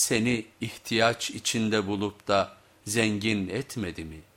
seni ihtiyaç içinde bulup da zengin etmedi mi?''